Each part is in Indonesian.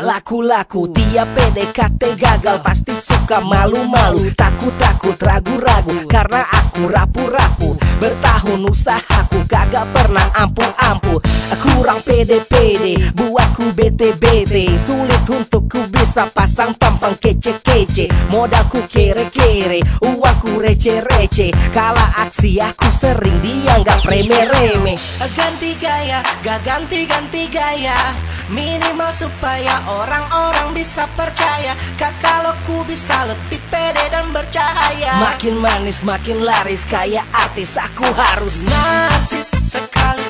laku-laku. Tiap PDKT gagal pasti suka malu-malu. Takut-takut ragu-ragu karena aku rapu-rapu Bertahun usahaku kagak pernah ampuh-ampuh. Kurang pede-pede buatku bete-bete Sulit untuk ku bisa pasang tampang kece-kece. Modalku kere-kere uangku receh-receh Kala aksi aku sering dianggap remeh-remeh Ganti gaya, gak ganti-ganti gaya. Minimal supaya orang-orang bisa percaya. Kak kalau ku bisa lebih pede dan bercahaya. Makin manis makin laris kayak artis aku harus. Narsis Sekali-kali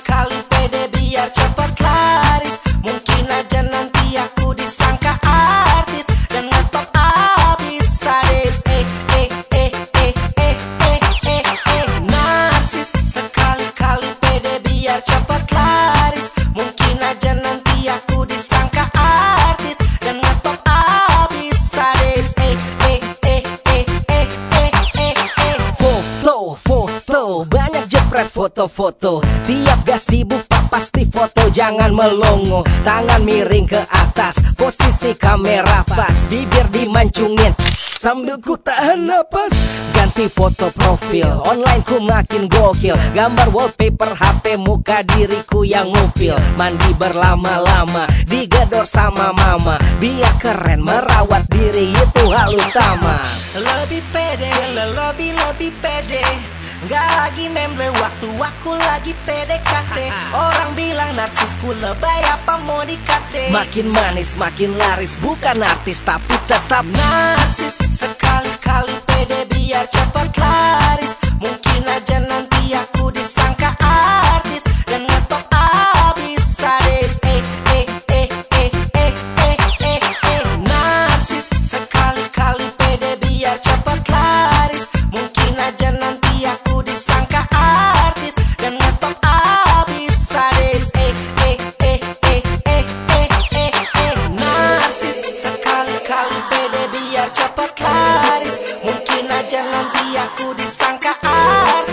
foto, banyak jepret foto-foto. Tiap gak sibuk pak pasti foto. Jangan melongo. Tangan miring ke atas, posisi kamera pas. Bibir dimancungin. Sambil ku tahan napas. Ganti foto profil, online ku makin gokil. Gambar wallpaper HP muka diriku yang ngupil. Mandi berlama-lama, digedor sama mama. Biar keren merawat diri itu hal utama. Lebih pede, lebih lebih pede Gak lagi memble waktu aku lagi PDKT Orang bilang narsisku lebay apa mau dikate? Makin manis makin laris bukan artis tapi tetap narsis Sekali-kali pede biar cepat sangkaan